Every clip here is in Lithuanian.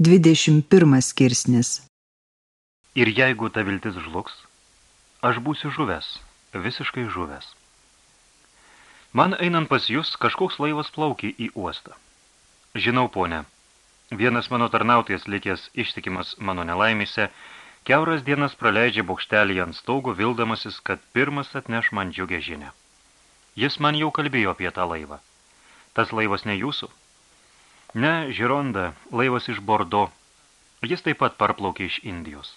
21 skirsnis Ir jeigu ta viltis žlugs, aš būsiu žuvęs, visiškai žuvęs. Man einant pas jūs, kažkoks laivas plaukė į uostą. Žinau, ponė, vienas mano tarnautojas likęs ištikimas mano nelaimėse, keuras dienas praleidžia bokštelį ant staugo, vildamasis, kad pirmas atneš man džiugę žinę. Jis man jau kalbėjo apie tą laivą. Tas laivas ne jūsų? Ne, Žironda, laivas iš Bordo. Jis taip pat parplaukė iš Indijos.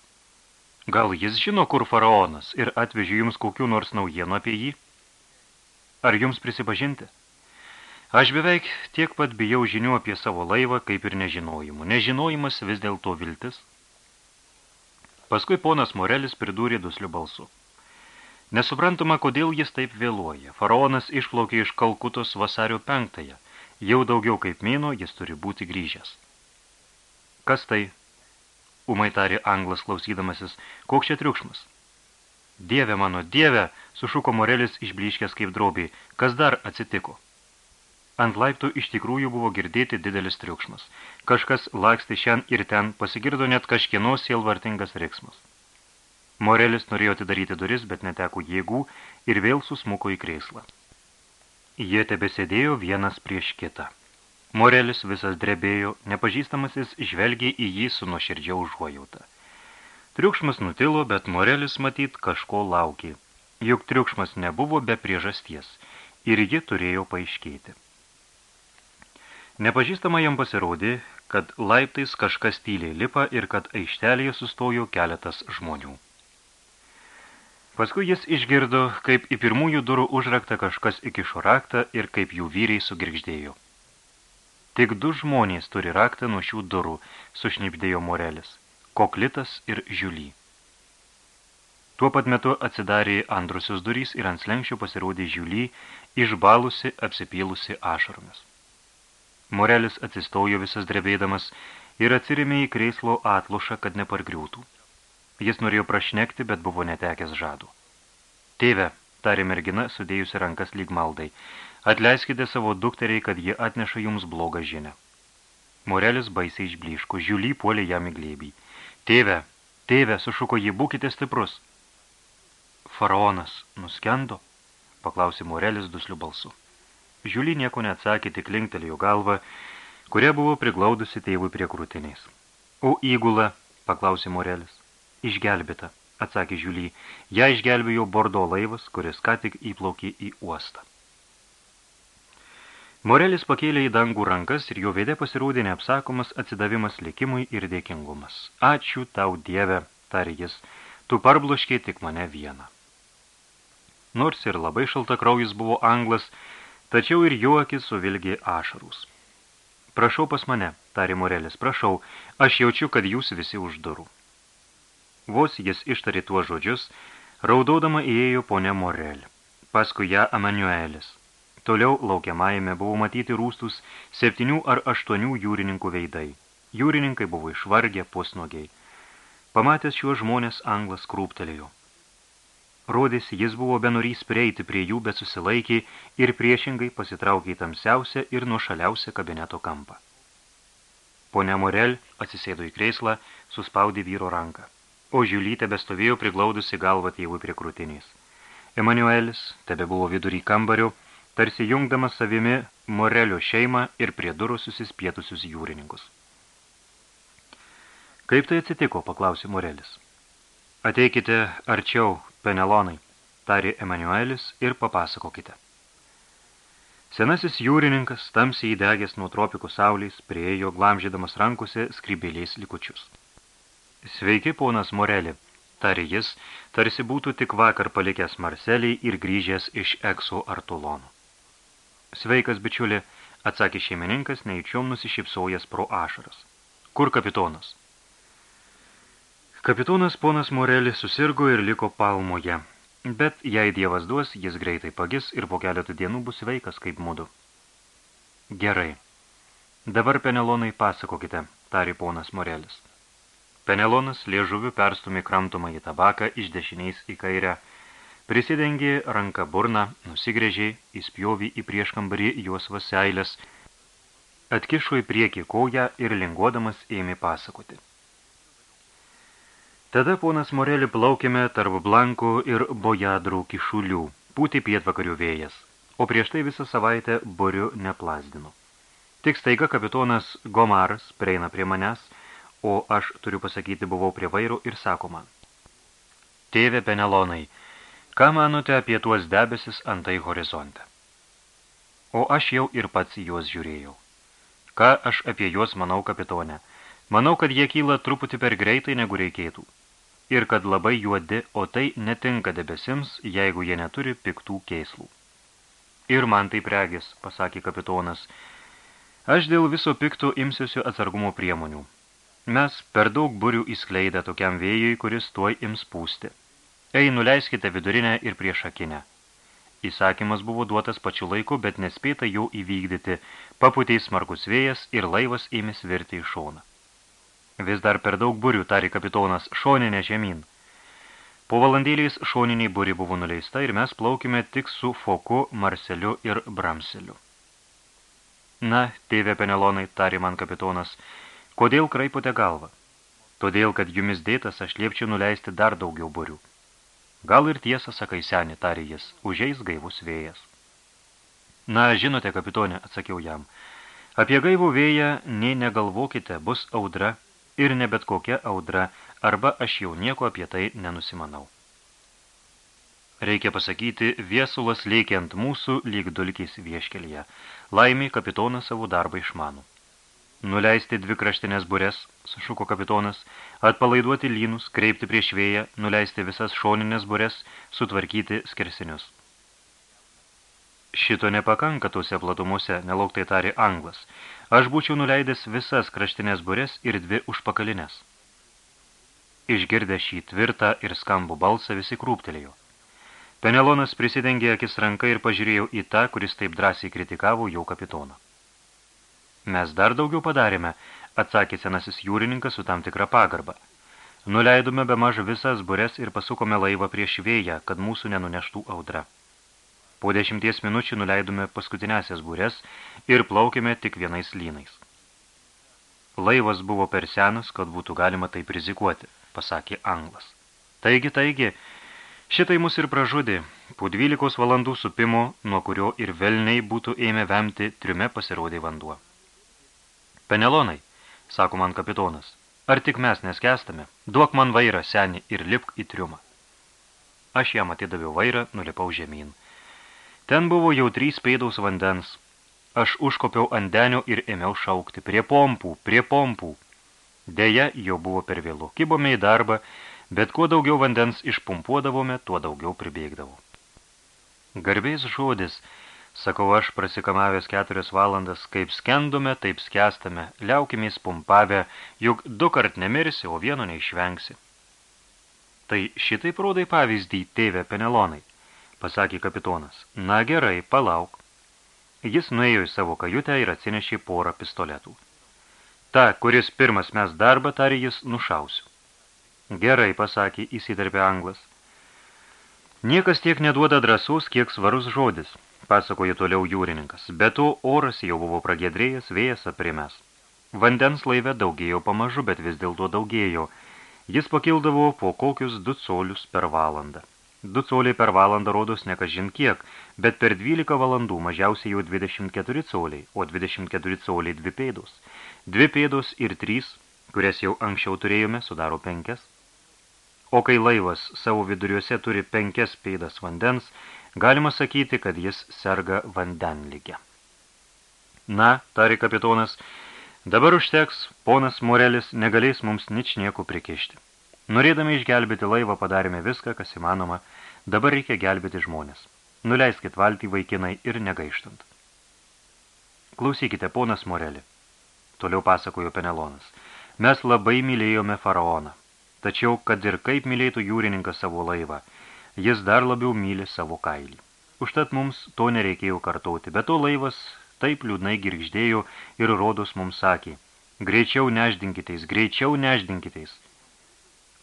Gal jis žino, kur faraonas ir atvežė jums kokių nors naujienų apie jį? Ar jums prisipažinti? Aš beveik tiek pat bijau žinių apie savo laivą, kaip ir nežinojimų. Nežinojimas vis dėlto viltis. Paskui ponas Morelis pridūrė dusliu balsu. Nesuprantama, kodėl jis taip vėluoja. Faraonas išplaukė iš Kalkutos vasario penktąją. Jau daugiau kaip mėno jis turi būti grįžęs. Kas tai? Umai tarė anglas klausydamasis. Koks čia triukšmas? Dieve mano, dieve, sušuko Morelis išbliškęs kaip drobiai. Kas dar atsitiko? Ant laiptų iš tikrųjų buvo girdėti didelis triukšmas. Kažkas laksti šian ir ten, pasigirdo net kažkieno sielvartingas riksmas. Morelis norėjo atidaryti duris, bet neteko jėgų ir vėl susmuko į krėslą. Jie tebesėdėjo vienas prieš kitą. Morelis visas drebėjo, nepažįstamasis žvelgė į jį su nuoširdžia užuojauta. Triukšmas nutilo, bet Morelis matyt kažko laukė. Juk triukšmas nebuvo be priežasties ir ji turėjo paaiškėti. Nepažįstama jam pasirodė, kad laiptais kažkas tyliai lipa ir kad aikštelėje sustojo keletas žmonių. Paskui jis išgirdo, kaip į pirmųjų durų užraktą kažkas įkišo raktą ir kaip jų vyriai sugirgždėjo. Tik du žmonės turi raktą nuo šių durų, sušnipdėjo Morelis – Koklitas ir Žiuly. Tuo pat metu atsidarė andrusios durys ir ant slenkščio pasirodė Žiuly, išbalusi, apsipylusi ašaromis. Morelis atsistojo visas drebėdamas ir atsirimė į kreislo atlušą, kad nepargriūtų. Jis norėjo prašnekti, bet buvo netekęs žadų. Tėve, tarė mergina, sudėjusi rankas lyg maldai, atleiskite savo dukteriai, kad jie atneša jums blogą žinę. Morelis baisiai išbliško, žiulį puolė jam į glėbį. Tėve, tėve, sušuko jį, būkite stiprus. Faraonas nuskendo, paklausė Morelis dusliu balsu. Žiulį nieko neatsakė, tik linktelėjo galvą, kuria buvo priglaudusi tėvui prie krūtinės. O įgula, paklausė Morelis. Išgelbėta, atsakė Žiulį. Ja išgelbėjo Bordo laivas, kuris ką tik įplaukė į uostą. Morelis pakėlė į dangų rankas ir jo veidė pasirodė neapsakomas atsidavimas likimui ir dėkingumas. Ačiū tau, Dieve, tarė jis, tu parbloškė tik mane vieną. Nors ir labai šaltakraujis buvo anglas, tačiau ir jo akis suvilgė ašarus. Prašau pas mane, tarė Morelis, prašau, aš jaučiu, kad jūs visi už durų. Vos jis ištarė tuos žodžius, raudodama įėjo ponė Morel, paskui ją Emanuelis. Toliau laukiamajame buvo matyti rūstus septynių ar aštuonių jūrininkų veidai. Jūrininkai buvo išvargę pusnogiai. Pamatęs šiuos žmonės, anglas krūptelėjo. Rodėsi, jis buvo benorys prieiti prie jų, bet susilaikė ir priešingai pasitraukė į tamsiausią ir nuošaliausią kabineto kampą. Pone Morel atsisėdo į kreislą, suspaudė vyro ranką o Žiulytė bestovėjo priglaudusi galvą tėvui prie krūtinės. Emanuelis tebe buvo vidury kambario, tarsi jungdamas savimi Morelio šeimą ir prie durų susispietusius jūrininkus. Kaip tai atsitiko, paklausė Morelis. Ateikite arčiau, Penelonai, tarė Emanuelis ir papasakokite. Senasis jūrininkas, tamsiai įdegęs nuo tropikų saulės, priejo glamžydamas rankose skrybėliais likučius. Sveiki, ponas Moreli, tarė jis, tarsi būtų tik vakar palikęs Marselį ir grįžęs iš Ekso ar Tulonų. Sveikas, bičiuli, atsakė šeimininkas, neįčiom nusišypsojęs pro ašaras. Kur kapitonas? Kapitonas ponas Morelis susirgo ir liko palmoje, bet jei dievas duos, jis greitai pagis ir po keletų dienų bus sveikas kaip mudu. Gerai. Dabar, Penelonai, pasakokite, tarė ponas Morelis. Penelonas liežuviu perstumė kramtomą į tabaką iš dešiniais į kairę, prisidengė ranką burną, nusigrėžė, įspjovė į prieškambarį juos vaseilės, atkišo į priekį koją ir linguodamas ėmė pasakoti. Tada ponas Morelį plaukėme tarp blankų ir bojadrų kišulių, pūti pietvakarių vėjas, o prieš tai visą savaitę buriu neplasdinu. Tik staiga kapitonas Gomaras prieina prie manęs, o aš, turiu pasakyti, buvau prie vairo ir sako man. Tėve Penelonai, ką manote apie tuos debesis antai horizonte? O aš jau ir pats juos žiūrėjau. Ką aš apie juos manau, kapitone? Manau, kad jie kyla truputį per greitai, negu reikėtų ir kad labai juodi, o tai netinka debesims, jeigu jie neturi piktų keislų. Ir man tai pregis, pasakė kapitonas, aš dėl viso pikto imsiuosiu atsargumo priemonių. Mes per daug burių įskleidę tokiam vėjui, kuris tuoj ims pūsti. Ei, nuleiskite vidurinę ir priešakinę. Įsakymas buvo duotas pačiu laiku, bet nespėta jau įvykdyti, paputė smarkus vėjas ir laivas ėmė svirti į šoną. Vis dar per daug burių, tari kapitonas, šoninė žemyn. Po valandėliais šoniniai būri buvo nuleista ir mes plaukime tik su Foku, Marseliu ir Bramseliu. Na, tėvė Penelonai, tari man kapitonas, kodėl kraipote galvą? Todėl, kad jumis dėtas aš liepčiau nuleisti dar daugiau burių. Gal ir tiesą, sakai seni, tari jis, užeis gaivus vėjas. Na, žinote, kapitonė, atsakiau jam, apie gaivų vėją nei negalvokite, bus audra ir ne bet kokia audra, arba aš jau nieko apie tai nenusimanau. Reikia pasakyti, viesulas lėkė ant mūsų lyg dulkiais vieškelyje. Laimiai kapitonas savo darbą išmanų. Nuleisti dvi kraštinės burės, sušuko kapitonas, atpalaiduoti lynus, kreipti prieš vėją, nuleisti visas šoninės burės, sutvarkyti skersinius. Šito nepakanka tuose platumuose, nelauktai tari anglas. Aš būčiau nuleidęs visas kraštinės burės ir dvi užpakalinės. Išgirdę šį tvirtą ir skambų balsą visi krūptelėjo. Penelonas prisidengė akis ranką ir pažiūrėjau į tą, kuris taip drąsiai kritikavo jau kapitoną. Mes dar daugiau padarėme, atsakė senasis jūrininkas su tam tikra pagarba. Nuleidome be maž visas burės ir pasukome laivą prieš vėją, kad mūsų nenuneštų audra. Po dešimties minučių nuleidome paskutinėsias būrės ir plaukėme tik vienais lynais. Laivas buvo per senas, kad būtų galima taip rizikuoti, pasakė anglas. Taigi, taigi, šitai mus ir pražudė. Po dvylikos valandų supimo, nuo kurio ir velniai būtų ėmę vemti, triume pasirodė vanduo. Penelonai, sako man kapitonas, ar tik mes neskestame, duok man vairą, seni, ir lipk į triumą. Aš jam atidaviau vairą, nulipau žemyn. Ten buvo jau trys pėdaus vandens. Aš užkopiau ant denio ir ėmiau šaukti. Prie pompų, prie pompų. Deja, jau buvo per vėlu. Kibome į darbą, bet kuo daugiau vandens išpumpuodavome, tuo daugiau pribėgdavo. Garbės žodis, sakau aš prasikamavęs keturias valandas, kaip skendome, taip skestame, liaukimės pumpavę, juk du kart nemirsi, o vieno neišvengsi. Tai šitai rodai pavyzdį, tėvė Penelonai pasakė kapitonas. Na gerai, palauk. Jis nuėjo į savo kajutę ir atsinešė porą pistoletų. Ta, kuris pirmas mes darbą, tarė jis, nušausiu. Gerai, pasakė, įsitarpė anglas. Niekas tiek neduoda drąsos, kiek svarus žodis, pasakoja toliau jūrininkas. Be to, oras jau buvo pragėdrėjęs, vėjas aprimęs. Vandens laive daugėjo pamažu, bet vis dėlto daugėjo. Jis pakildavo po kokius du colius per valandą. Du coliai per valandą rodos nekažin kiek, bet per 12 valandų mažiausiai jau 24 coliai, o 24 coliai dvi pėdos. Dvi pėdos ir trys, kurias jau anksčiau turėjome, sudaro penkias. O kai laivas savo viduriuose turi penkias pėdas vandens, galima sakyti, kad jis serga vandenligę. Na, tari kapitonas, dabar užteks, ponas Morelis negalės mums nič nieko prikišti. Norėdami išgelbėti laivą padarėme viską, kas įmanoma, dabar reikia gelbėti žmonės. Nuleiskit valtį vaikinai ir negaištant. Klausykite, ponas Morelį. Toliau pasakojo Penelonas. Mes labai mylėjome faraoną. Tačiau, kad ir kaip mylėtų jūrininkas savo laivą, jis dar labiau myli savo kailį. Užtat mums to nereikėjo kartoti, bet to laivas taip liūdnai girgždėjo ir rodos mums sakė, greičiau neždinkiteis, greičiau neždinkiteis.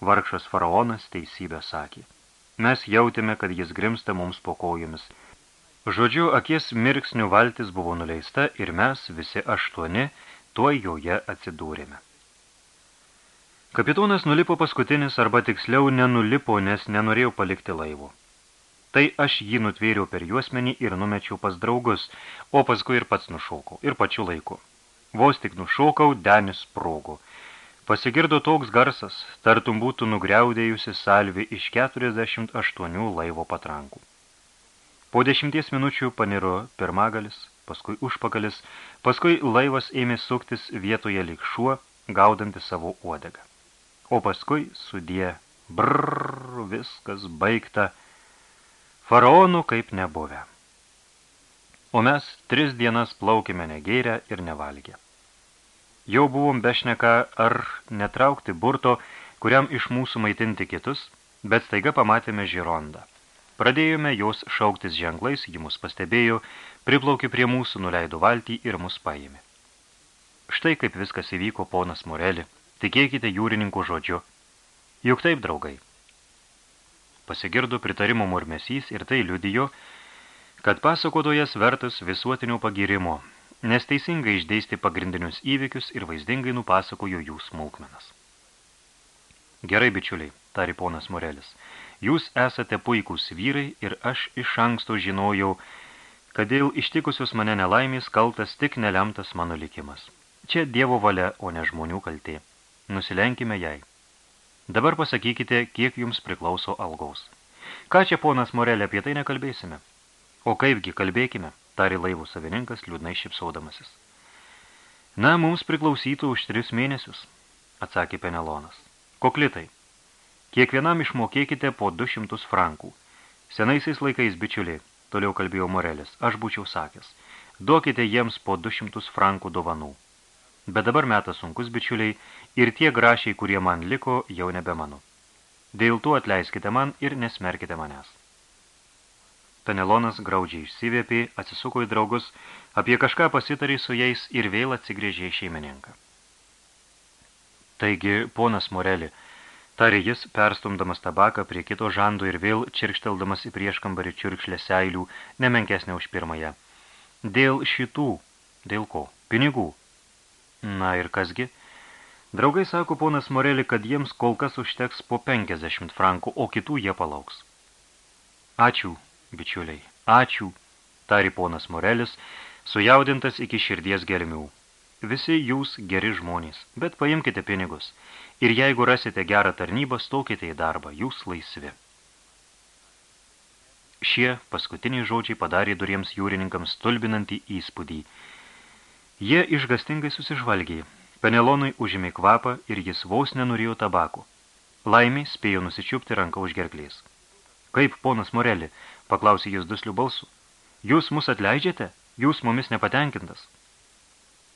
Vargšas faraonas teisybę sakė. Mes jautėme, kad jis grimsta mums po kojomis. Žodžiu, akies mirksnių valtis buvo nuleista ir mes, visi aštuoni, tuoj joje atsidūrėme. Kapitonas nulipo paskutinis, arba tiksliau nenulipo, nes nenorėjau palikti laivo. Tai aš jį nutvėriau per juosmenį ir numečiau pas draugus, o paskui ir pats nušaukau, ir pačiu laiku. Vos tik nušaukau, denis sprogų. Pasigirdo toks garsas, tartum būtų nugriaudėjusi salvi iš 48 laivo patrankų. Po dešimties minučių paniro pirmagalis, paskui užpakalis, paskui laivas ėmė suktis vietoje lyg šuo, gaudanti savo uodegą. O paskui sudie, brrr, viskas baigta, faraonų kaip nebuvę. O mes tris dienas plaukime negėrę ir nevalgę. Jau buvom bešneka ar netraukti burto, kuriam iš mūsų maitinti kitus, bet staiga pamatėme žirondą. Pradėjome jos šauktis ženklais, ji mus pastebėjo, priplaukė prie mūsų, nuleido valtį ir mus paėmė. Štai kaip viskas įvyko, ponas Moreli, tikėkite jūrininkų žodžiu. Juk taip, draugai. Pasigirdo pritarimo murmesys ir tai liudijo, kad pasakotojas vertas visuotinio pagirimo, nes teisingai išdėsti pagrindinius įvykius ir vaizdingai nupasakojo jų smulkmenas. Gerai, bičiuliai, tari ponas Morelis, Jūs esate puikūs vyrai ir aš iš anksto žinojau, kad dėl ištikusius mane nelaimės kaltas tik nelemtas mano likimas. Čia dievo valia, o ne žmonių kaltė. Nusilenkime jai. Dabar pasakykite, kiek jums priklauso algaus. Ką čia ponas Morelė apie tai nekalbėsime? O kaipgi kalbėkime, tari laivų savininkas liūdnai šipsaudamasis. Na, mums priklausytų už tris mėnesius, atsakė Penelonas. Koklitai, Kiekvienam išmokėkite po 200 frankų. Senaisiais laikais, bičiuliai, toliau kalbėjo Morelis, aš būčiau sakęs, duokite jiems po 200 frankų dovanų. Bet dabar metas sunkus, bičiuliai, ir tie grašiai, kurie man liko, jau nebe mano. Dėl to atleiskite man ir nesmerkite manęs. Tanelonas graudžiai išsivėpė, atsisuko į draugus, apie kažką pasitarė su jais ir vėl atsigrėžė šeimininką. Taigi, ponas Moreli, Tarė jis, perstumdamas tabaką prie kito žando ir vėl čirkšteldamas į prieškambarį čiurkšlę seilių, nemenkesnė už pirmąją. Dėl šitų, dėl ko? Pinigų. Na ir kasgi? Draugai sako ponas Moreli, kad jiems kol kas užteks po 50 frankų, o kitų jie palauks. Ačiū, bičiuliai, ačiū, tari ponas Morelis, sujaudintas iki širdies gelmių. Visi jūs geri žmonės, bet paimkite pinigus – ir jeigu rasite gerą tarnybą, stokite į darbą, jūs laisvi. Šie paskutiniai žodžiai padarė duriems jūrininkams stulbinantį įspūdį. Jie išgastingai susižvalgė. Penelonui užėmė kvapą ir jis vos nenorėjo tabako. Laimiai spėjo nusičiupti ranką už gerklės. Kaip, ponas Moreli, paklausė jis duslių balsų. Jūs mus atleidžiate? Jūs mumis nepatenkintas?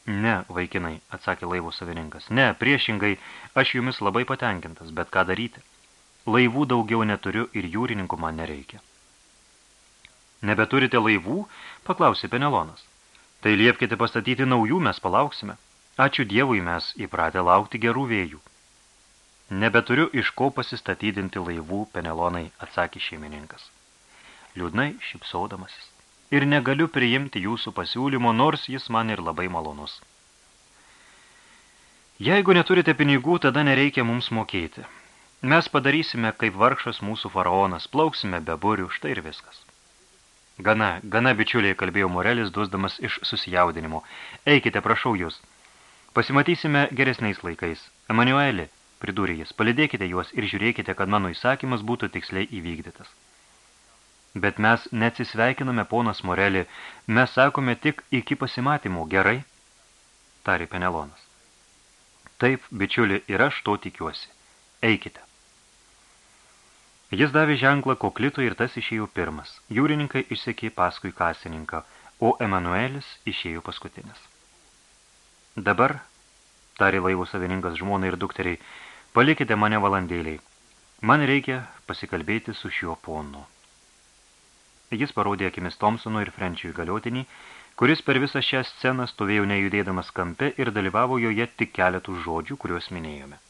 Ne, vaikinai, atsakė laivų savininkas. Ne, priešingai, aš jumis labai patenkintas, bet ką daryti? Laivų daugiau neturiu ir jūrininkų man nereikia. Nebeturite laivų? paklausė Penelonas. Tai liepkite pastatyti naujų, mes palauksime. Ačiū Dievui mes įpratę laukti gerų vėjų. Nebeturiu iš ko pasistatydinti laivų, Penelonai, atsakė šeimininkas. Liūdnai šipsaudamasis ir negaliu priimti jūsų pasiūlymo, nors jis man ir labai malonus. Jeigu neturite pinigų, tada nereikia mums mokėti. Mes padarysime, kaip vargšas mūsų faraonas, plauksime be burių, štai ir viskas. Gana, gana bičiuliai, kalbėjo Morelis, dusdamas iš susijaudinimo. Eikite, prašau jūs. Pasimatysime geresniais laikais. Emanueli, pridūrė jis, palidėkite juos ir žiūrėkite, kad mano įsakymas būtų tiksliai įvykdytas. Bet mes neatsisveikiname, ponas Morelį, mes sakome tik iki pasimatymų, gerai? Tari Penelonas. Taip, bičiuli, ir aš to tikiuosi. Eikite. Jis davė ženklą koklitui ir tas išėjo pirmas. Jūrininkai išsekė paskui kasininką, o Emanuelis išėjo paskutinis. Dabar, tari laivų savininkas žmonai ir dukteriai, palikite mane valandėliai. Man reikia pasikalbėti su šiuo ponu. Jis parodė akimis Thompsonui ir Frenčiui galiotinį, kuris per visą šią sceną stovėjo nejudėdamas kampe ir dalyvavo joje tik keletų žodžių, kuriuos minėjome.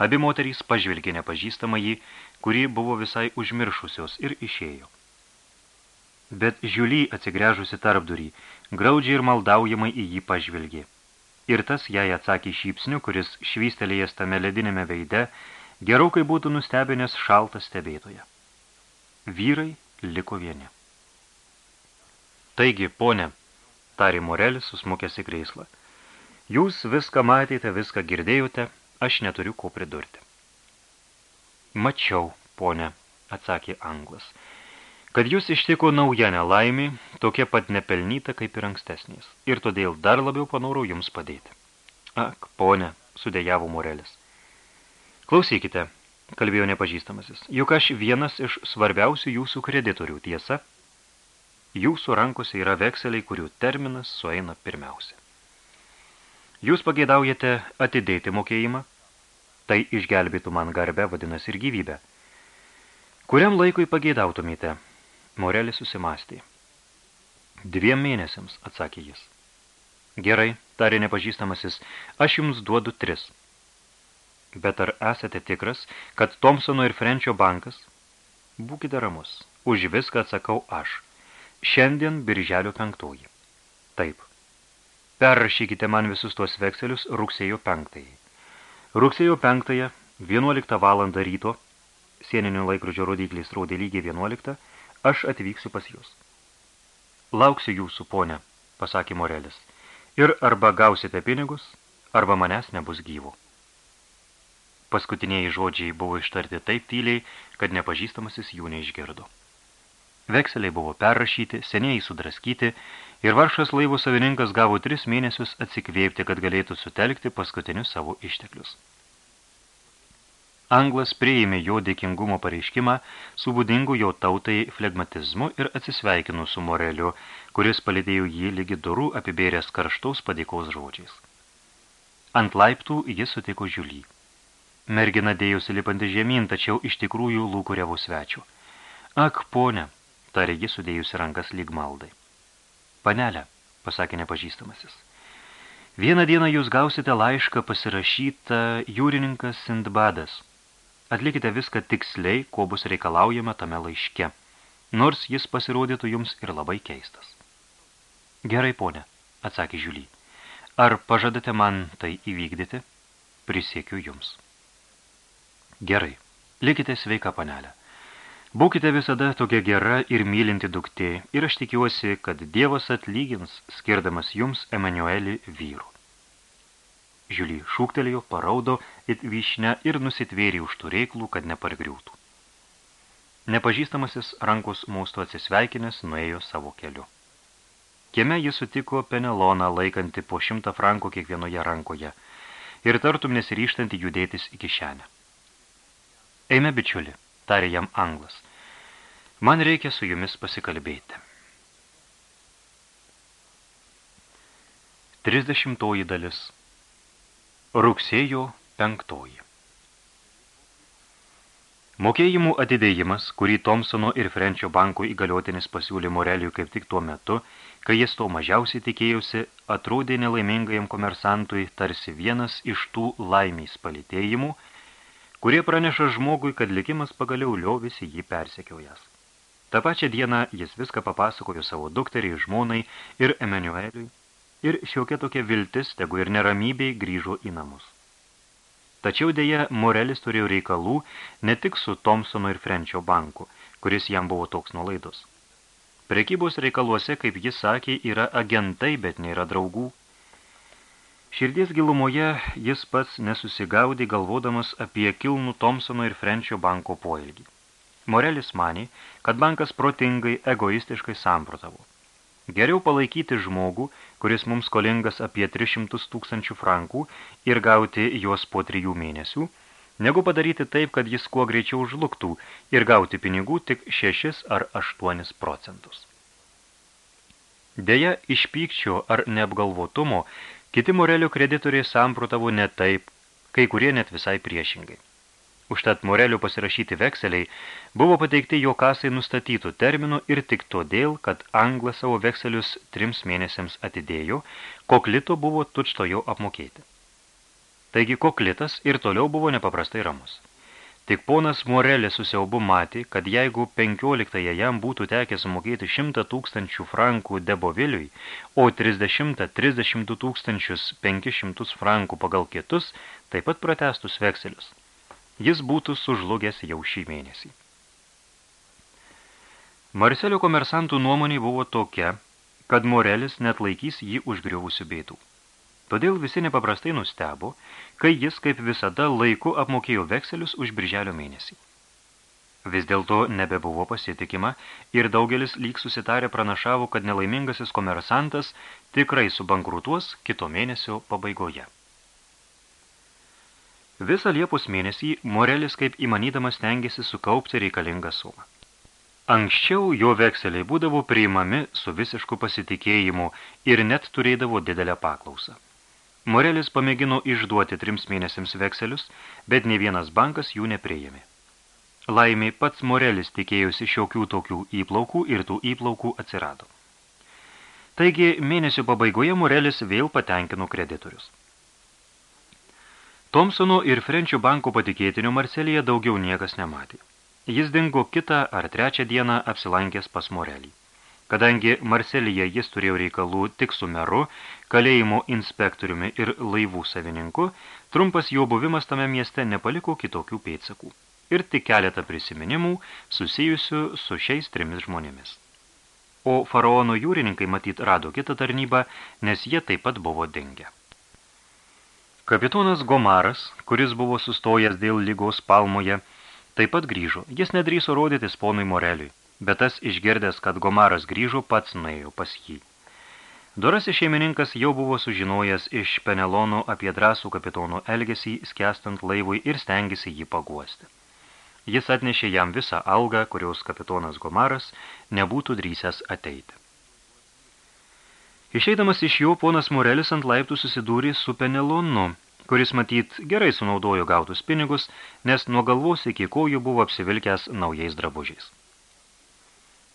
Abi moterys pažvelgė nepažįstamą jį, kurį buvo visai užmiršusios ir išėjo. Bet Žiuly atsigręžusi tarpdurį, graudžiai ir maldaujamai į jį pažvilgė. Ir tas jai atsakė šypsniu, kuris švystelėjęs tame ledinėme veide, gerokai būtų nustebinęs šaltą stebėtoje. Vyrai liko vieni. Taigi, ponė, tarė Morelis, susmukęs į kreislą, jūs viską matėte, viską girdėjote, aš neturiu ko pridurti. Mačiau, ponė, atsakė anglas, kad jūs ištiko nauja nelaimė, tokia pat nepelnyta kaip ir ankstesnės, ir todėl dar labiau panorau jums padėti. Ak, ponė, sudėjavo Morelis. Klausykite, kalbėjo nepažįstamasis, juk aš vienas iš svarbiausių jūsų kreditorių, tiesa? Jūsų rankose yra vekseliai, kurių terminas sueina pirmiausia. Jūs pageidaujate atidėti mokėjimą, tai išgelbėtų man garbę, vadinasi ir gyvybę. Kuriam laikui pageidautumėte? Morelis susimastė. Dviem mėnesiams, atsakė jis. Gerai, tarė nepažįstamasis, aš jums duodu tris – Bet ar esate tikras, kad Thompsono ir Frenčio bankas? Būkite ramus. Už viską atsakau aš. Šiandien birželio penktoji. Taip. Perrašykite man visus tuos vekselius rugsėjo penktąjį. Rugsėjo penktąją, 11 valandą ryto, sieninio laikrodžio rodiklis rodė lygiai 11, aš atvyksiu pas jūs. Lauksiu jūsų, ponė, pasakė Morelis. Ir arba gausite pinigus, arba manęs nebus gyvo. Paskutiniai žodžiai buvo ištarti taip tyliai, kad nepažįstamasis jų neišgirdo. Vekseliai buvo perrašyti, seniai sudraskyti ir varšas laivų savininkas gavo tris mėnesius atsikvėpti, kad galėtų sutelkti paskutinius savo išteklius. Anglas prieimė jo dėkingumo pareiškimą su būdingu jo tautai flegmatizmu ir atsisveikino su Moreliu, kuris palidėjo jį lygi durų apibėręs karštaus padėkos žodžiais. Ant laiptų jis sutiko Žiulį. Mergina dėjusi lipanti žemyn, tačiau iš tikrųjų lūkuriavų svečių. Ak, ponė, tarė ji sudėjusi rankas lyg maldai. Panelė, pasakė nepažįstamasis. Vieną dieną jūs gausite laišką pasirašytą jūrininkas Sindbadas. Atlikite viską tiksliai, ko bus reikalaujama tame laiške, nors jis pasirodytų jums ir labai keistas. Gerai, ponė, atsakė Žiulį. Ar pažadate man tai įvykdyti? Prisiekiu jums. Gerai, likite sveika, panelė. Būkite visada tokia gera ir mylinti duktė ir aš tikiuosi, kad Dievas atlygins, skirdamas jums Emanuelį vyrų. Žiulį šūktelėjo, paraudo it vyšnę ir nusitvėrė už turėklų, kad nepargriūtų. Nepažįstamasis rankos mūstų atsisveikinęs nuėjo savo keliu. Kieme jis sutiko Peneloną laikantį po šimtą frankų kiekvienoje rankoje ir tartum nesiryštantį judėtis į kišenę. Eime, bičiuli, tarė jam anglas. Man reikia su jumis pasikalbėti. 30 dalis. Rugsėjo penktoji. Mokėjimų atidėjimas, kurį Thompsono ir Frenčio banko įgaliotinis pasiūlė Moreliui kaip tik tuo metu, kai jis to mažiausiai tikėjusi, atrodė nelaimingajam komersantui tarsi vienas iš tų laimės palitėjimų – kurie praneša žmogui, kad likimas pagaliau liovisi jį persekiaujas. Ta pačią dieną jis viską papasakojo savo dukteriai, žmonai ir Emanueliui, ir šiokia tokia viltis, tegu ir neramybei, grįžo į namus. Tačiau dėja Morelis turėjo reikalų ne tik su Thompsono ir Frenčio banku, kuris jam buvo toks nuolaidus. Prekybos reikaluose, kaip jis sakė, yra agentai, bet nėra draugų. Širdies gilumoje jis pats nesusigaudė galvodamas apie kilnų Thompsono ir Frenčio banko poelgį. Morelis manė, kad bankas protingai, egoistiškai samprotavo. Geriau palaikyti žmogų, kuris mums skolingas apie 300 tūkstančių frankų ir gauti juos po trijų mėnesių, negu padaryti taip, kad jis kuo greičiau žlugtų ir gauti pinigų tik 6 ar 8 procentus. Deja, iš pykčio ar neapgalvotumo Kiti Morelio kreditoriai samprotavo ne taip, kai kurie net visai priešingai. Užtat Morelio pasirašyti vekseliai buvo pateikti jo kasai nustatytų terminų ir tik todėl, kad Anglas savo vekselius trims mėnesiams atidėjo, koklito buvo tučto jau apmokėti. Taigi koklitas ir toliau buvo nepaprastai ramus. Tik ponas Morelis su siaubu matė, kad jeigu 15 jam būtų tekę sumokėti 100 tūkstančių frankų deboviliui, o 30 30 tūkstančius 500 frankų pagal kitus, taip pat pratestus vekselius. Jis būtų sužlugęs jau šį mėnesį. Marselio komersantų nuomonė buvo tokia, kad Morelis net laikys jį užgriuvusių bėdų. Todėl visi nepaprastai nustebo, kai jis kaip visada laiku apmokėjo vekselius už birželio mėnesį. Vis dėlto nebebuvo pasitikima ir daugelis lyg susitarė pranašavo, kad nelaimingasis komersantas tikrai subankrutuos kito mėnesio pabaigoje. Visą Liepos mėnesį Morelis kaip įmanydamas stengiasi sukaupti reikalingą sumą. Anksčiau jo vekseliai būdavo priimami su visišku pasitikėjimu ir net turėdavo didelę paklausą. Morelis pamėgino išduoti trims mėnesiams vekselius, bet ne vienas bankas jų nepriėmė. Laimiai pats Morelis tikėjusi šiokių tokių įplaukų ir tų įplaukų atsirado. Taigi mėnesio pabaigoje Morelis vėl patenkino kreditorius. Thompsono ir Frenčių banko patikėtinių Marselėje daugiau niekas nematė. Jis dingo kitą ar trečią dieną apsilankęs pas Morelį. Kadangi Marselyje jis turėjo reikalų tik su meru, kalėjimo inspektoriumi ir laivų savininku, trumpas jo buvimas tame mieste nepaliko kitokių pėdsakų ir tik keletą prisiminimų susijusių su šiais trimis žmonėmis. O faraono jūrininkai matyt rado kitą tarnybą, nes jie taip pat buvo dingę. Kapitonas Gomaras, kuris buvo sustojęs dėl lygos palmoje, taip pat grįžo. Jis nedrįso rodytis ponui Moreliui bet tas išgirdęs, kad Gomaras grįžo, pats nuėjo pas jį. Dorasis šeimininkas jau buvo sužinojęs iš Penelono apie drąsų kapitono elgesį, skestant laivui ir stengėsi jį paguosti. Jis atnešė jam visą algą, kurios kapitonas Gomaras nebūtų drįsęs ateiti. Išeidamas iš jo, ponas Morelis ant laiptų susidūrė su Penelonu, kuris matyt gerai sunaudojo gautus pinigus, nes nuo galvos iki kojų buvo apsivilkęs naujais drabužiais.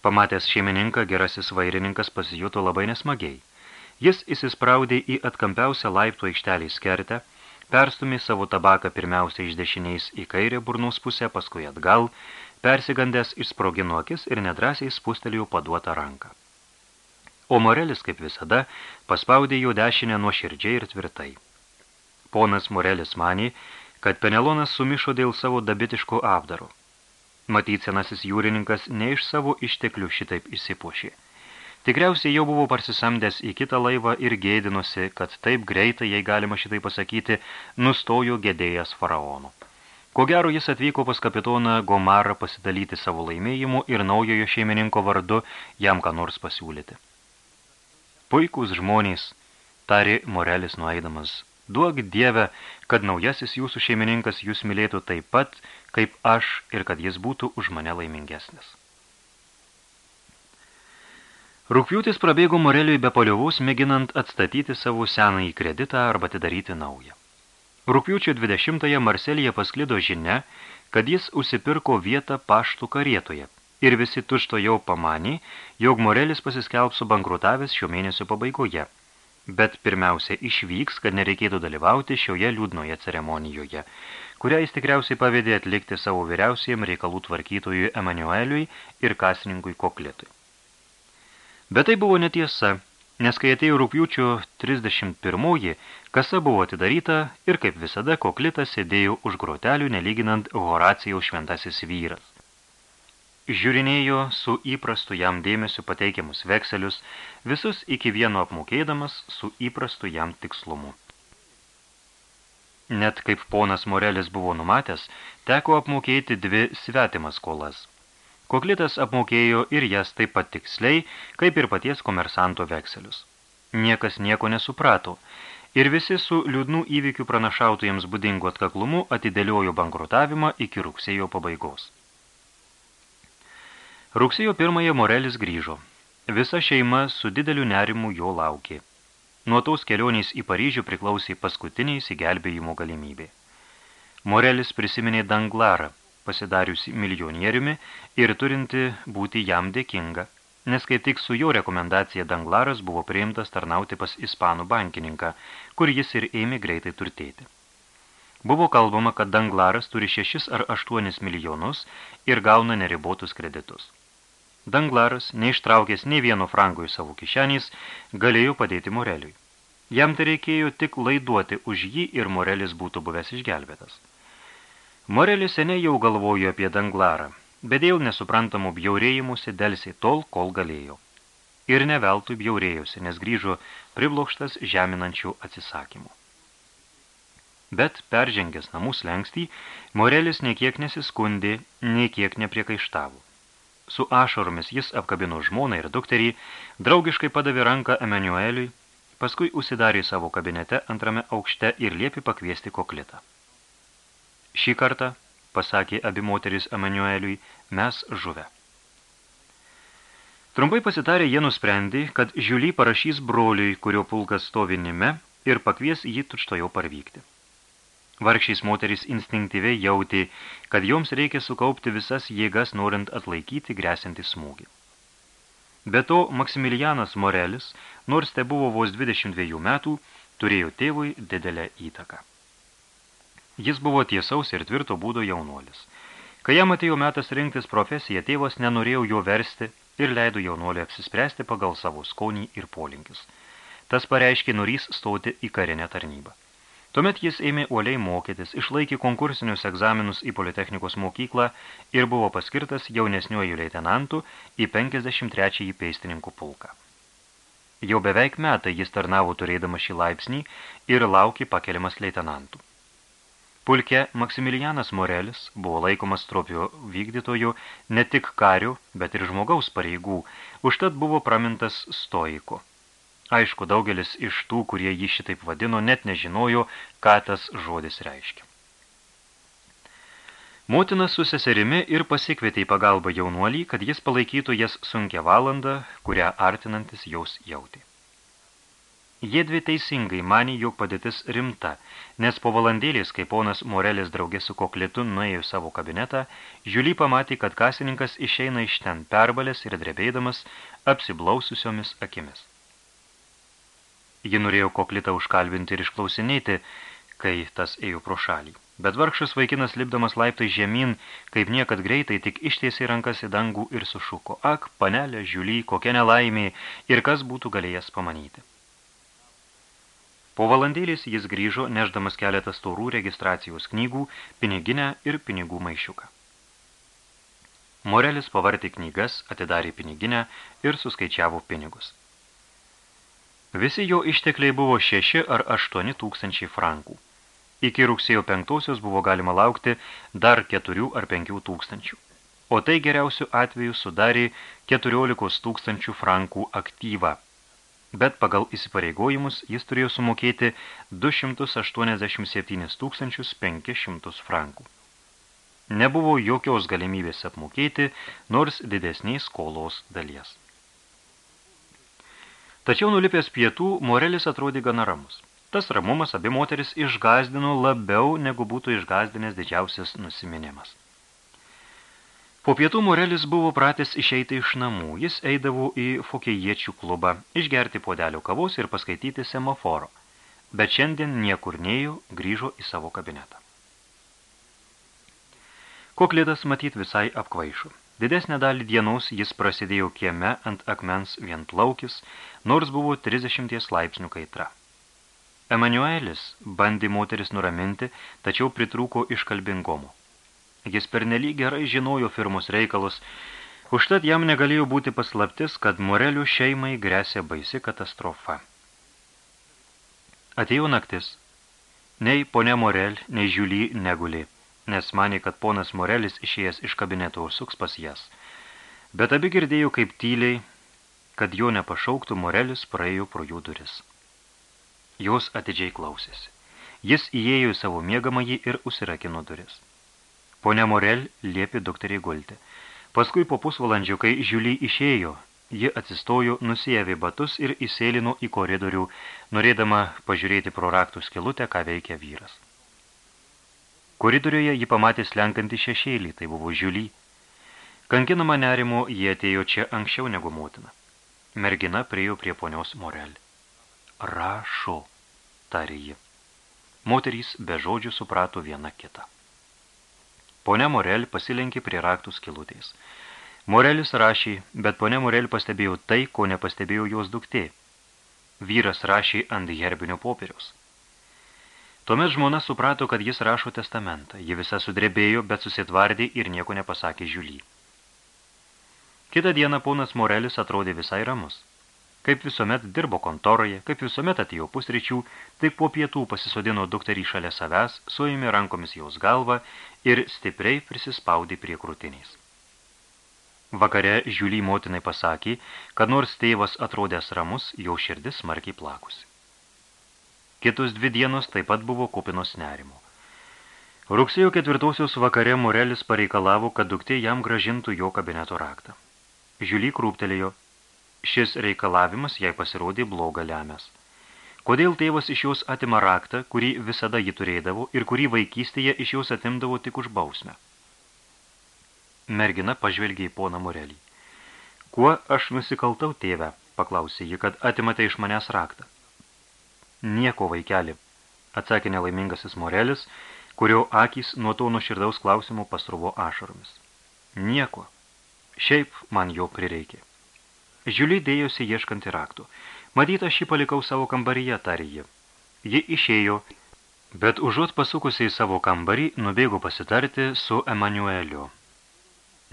Pamatęs šeimininką, gerasis vairininkas pasijuto labai nesmagiai. Jis įsispraudė į atkampiausią laiptų aikštelį skertę, perstumė savo tabaką pirmiausia iš dešiniais į kairę burnos pusę, paskui atgal, persigandęs išsprogino akis ir nedrasiai spustelėjo paduotą ranką. O Morelis, kaip visada, paspaudė jo dešinę nuo širdžiai ir tvirtai. Ponas Morelis manė, kad Penelonas sumišo dėl savo dabitiško apdaro. Matyt, senasis jūrininkas ne iš savo išteklių šitaip išsipuošė. Tikriausiai jau buvo parsisamdęs į kitą laivą ir gėdinosi, kad taip greitai, jei galima šitai pasakyti, nustojo gedėjęs faraonų. Ko gero jis atvyko pas kapitoną Gomarą pasidalyti savo laimėjimu ir naujojo šeimininko vardu jam ką nors pasiūlyti. Puikūs žmonės, tari Morelis nueidamas. Duok Dievę, kad naujasis jūsų šeimininkas jūs mylėtų taip pat, kaip aš ir kad jis būtų už mane laimingesnis. Rūpjūtis prabėgo Moreliui be paliovus, mėginant atstatyti savo senąjį kreditą arba atidaryti naują. Rūpjūčio 20-ąją Marselėje pasklido žinia, kad jis užsipirko vietą paštų karietoje ir visi tušto jau pamanė, jog Morelis pasiskelbs subankrutavęs šio mėnesio pabaigoje – bet pirmiausia išvyks, kad nereikėtų dalyvauti šioje liūdnoje ceremonijoje, kurią jis tikriausiai pavedė atlikti savo vyriausiem reikalų tvarkytojui Emanueliui ir kasininkui Koklitui. Bet tai buvo netiesa, nes kai atėjo rūpjūčio 31-oji, kasa buvo atidaryta ir kaip visada Koklitas sėdėjo už grotelių nelyginant Horacijaus šventasis vyras žiūrinėjo su įprastu jam dėmesiu pateikiamus vekselius, visus iki vieno apmokėdamas su įprastu jam tikslumu. Net kaip ponas Morelis buvo numatęs, teko apmokėti dvi svetimas skolas. Koklitas apmokėjo ir jas taip pat tiksliai, kaip ir paties komersanto vekselius. Niekas nieko nesuprato, ir visi su liūdnų įvykių pranašautojams būdingu atkaklumu atidėliojo bankrutavimą iki rugsėjo pabaigos. Rugsėjo pirmąją Morelis grįžo. Visa šeima su dideliu nerimu jo laukė. Nuo tos kelionės į Paryžių priklausė paskutiniai įsigelbėjimo galimybė. Morelis prisiminė Danglarą, pasidariusi milijonieriumi ir turinti būti jam dėkinga, nes kaip tik su jo rekomendacija Danglaras buvo priimtas tarnauti pas ispanų bankininką, kur jis ir ėmė greitai turtėti. Buvo kalbama, kad Danglaras turi 6 ar 8 milijonus ir gauna neribotus kreditus. Danglaras, neištraukęs nei vieno franko iš savo kišenys, galėjo padėti Moreliui. Jam tai reikėjo tik laiduoti už jį ir Morelis būtų buvęs išgelbėtas. Morelis seniai jau galvojo apie Danglarą, bet dėl nesuprantamų bjaurėjimusi delsiai tol, kol galėjo. Ir neveltui bjaurėjusi, nes grįžo priblokštas žeminančių atsisakymų. Bet peržengęs namų slengstį, Morelis niekiek nesiskundė, niekiek nepriekaištavo. Su ašaromis jis apkabino žmoną ir dukterį, draugiškai padavė ranką Emanueliui, paskui užsidarė savo kabinete antrame aukšte ir liepė pakviesti koklitą. Šį kartą, pasakė abi moteris Emanueliui, mes žuvę. Trumpai pasitarė, jie nusprendė, kad Žiulį parašys broliui, kurio pulkas stovi nime, ir pakvies jį tučtojo parvykti. Vargšiais moteris instinktyviai jautė, kad joms reikia sukaupti visas jėgas, norint atlaikyti grėsinti smūgį. Be to, Maksimilianas Morelis, nors te buvo vos 22 metų, turėjo tėvui didelę įtaką. Jis buvo tiesaus ir tvirto būdo jaunuolis. Kai jam atėjo metas rinktis profesiją, tėvas nenorėjo jo versti ir leido jaunuolį apsispręsti pagal savo skonį ir polinkis. Tas pareiškė norys stoti į karinę tarnybą. Tuomet jis ėmė uoliai mokytis, išlaikė konkursinius egzaminus į Politechnikos mokyklą ir buvo paskirtas jaunesniuoju leitenantu į 53-ąjį peistininkų pulką. Jau beveik metai jis tarnavo turėdama šį laipsnį ir laukė pakeliamas leitenantų. Pulke Maksimilianas Morelis buvo laikomas tropio vykdytoju ne tik karių, bet ir žmogaus pareigų, užtat buvo pramintas stoiku. Aišku, daugelis iš tų, kurie jį šitaip vadino, net nežinojo, ką tas žodis reiškia. Motina su seserimi ir pasikvietė į pagalbą jaunuolį, kad jis palaikytų jas sunkia valandą, kurią artinantis jaus jautė. Jie dvi teisingai manė, jog padėtis rimta, nes po valandėlės, kai ponas Morelis draugė su koklitu nuėjo savo kabinetą, Žiuly pamatė, kad kasininkas išeina iš ten perbalės ir drebėdamas apsiblaususiomis akimis. Ji norėjo koklitą užkalbinti ir išklausinėti, kai tas ėjo pro šalį. Bet vargšas vaikinas lipdamas laiptai žemyn, kaip niekad greitai tik ištiesė rankas į dangų ir sušuko. Ak, panelė, žiuly, kokia nelaimė ir kas būtų galėjęs pamanyti. Po valandėlės jis grįžo, neždamas keletas taurų registracijos knygų, piniginę ir pinigų maišiuką. Morelis pavartė knygas, atidarė piniginę ir suskaičiavo pinigus. Visi jo ištekliai buvo 6 ar 8 tūkstančiai frankų. Iki rugsėjo penktosios buvo galima laukti dar 4 ar 5 tūkstančių. O tai geriausių atveju sudarė 14 tūkstančių frankų aktyvą, bet pagal įsipareigojimus jis turėjo sumokėti 287 500 frankų. Nebuvo jokios galimybės apmokėti, nors didesnės skolos dalies. Tačiau nulipęs pietų, Morelis atrodė gana ramus. Tas ramumas abi moteris išgazdino labiau, negu būtų išgazdinęs didžiausias nusiminimas. Po pietų Morelis buvo pratęs išeiti iš namų. Jis eidavo į fokėjiečių klubą, išgerti puodelio kavos ir paskaityti semaforo. Bet šiandien niekur neėjo, grįžo į savo kabinetą. Koklidas matyt visai apkvaišo. Didesnę dalį dienos jis prasidėjo kieme ant akmens vienplaukis, nors buvo 30 laipsnių kaitra. Emanuelis bandė moteris nuraminti, tačiau pritrūko iškalbingumo. Jis pernelyg gerai žinojo firmos reikalus, užtat jam negalėjo būti paslaptis, kad Morelių šeimai grėsė baisi katastrofa. Atėjo naktis. Nei ponia Morel, nei Žiulį negulė, nes manė, kad ponas Morelis išėjęs iš kabineto užsuks pas jas. Bet abi girdėjo kaip tyliai, kad jo nepašauktų Morelis praėjo pro jų duris. Jos atidžiai klausėsi. Jis įėjo į savo miegamąjį ir užsirakino duris. Pone Morel liepė dukteriai gulti. Paskui po pusvalandžio, kai Žiulį išėjo, ji atsistojo, nusijėvė batus ir įsėlino į koridorių, norėdama pažiūrėti pro raktų skilutę, ką veikia vyras. Koridoriuje ji pamatė slenkantį šešėlį, tai buvo Žiulį. Kankinama nerimo, jie atėjo čia anksčiau negu motina. Mergina priejo prie ponios Morel. Rašo, tarė ji. Moterys be žodžių suprato viena kitą. Pone Morel pasilenkė prie raktų skilutės. Morelis rašė, bet pone Morel pastebėjo tai, ko nepastebėjo jos duktė. Vyras rašė ant herbinio popieriaus. Tuomet žmona suprato, kad jis rašo testamentą. Ji visa sudrebėjo, bet susitvardė ir nieko nepasakė žiuly. Kitą dieną ponas Morelis atrodė visai ramus. Kaip visuomet dirbo kontoroje, kaip visuomet atėjo pusryčių, tik po pietų pasisodino dukterį šalia savęs, suėmė rankomis jaus galvą ir stipriai prisispaudė prie krūtinės. Vakare Žiulį motinai pasakė, kad nors tėvas atrodęs ramus, jo širdis smarkiai plakusi. Kitus dvi dienos taip pat buvo kupinos nerimo. Rugsėjo ketvirtosios vakare Morelis pareikalavo, kad duktė jam gražintų jo kabineto raktą. Žiulį krūptelėjo, Šis reikalavimas jai pasirodė bloga lemės. Kodėl tėvas iš jos atima raktą, kurį visada ji turėdavo ir kurį vaikystėje iš jos atimdavo tik už bausmę? Mergina pažvelgė į poną Morelį. Kuo aš nusikaltau tėvę, paklausė ji, kad atimate iš manęs raktą. Nieko, vaikeli, atsakė nelaimingasis Morelis, kurio akys nuo to nuoširdaus klausimų pasruvo ašaromis. Nieko. Šiaip man jo prireikė. Žiuliai dėjosi ieškantį raktų. Matyt, aš jį palikau savo kambaryje, tarė ji. Ji išėjo, bet užuot pasukusi į savo kambarį, nubėgo pasitarti su Emanueliu.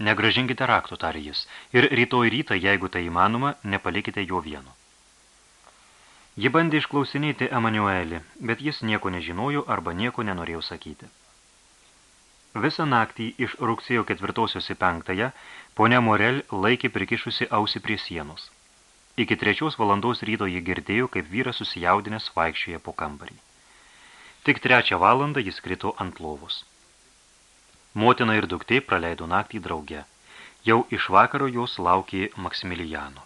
Negražinkite raktų, tarė jis, ir rytoj rytą, jeigu tai įmanoma, nepalikite jo vieno. Ji bandė išklausinėti Emanuelį, bet jis nieko nežinojo arba nieko nenorėjo sakyti. Visą naktį iš rugsėjo ketvirtosios į penktąją ponia Morel laikė prikišusi ausį prie sienos. Iki trečios valandos ryto jį girdėjo, kaip vyras susijaudinęs vaikščioje po kambarį. Tik trečią valandą jis krito ant lovos. Motina ir duktė praleido naktį drauge. Jau iš vakaro jos laukė Maksimilijano.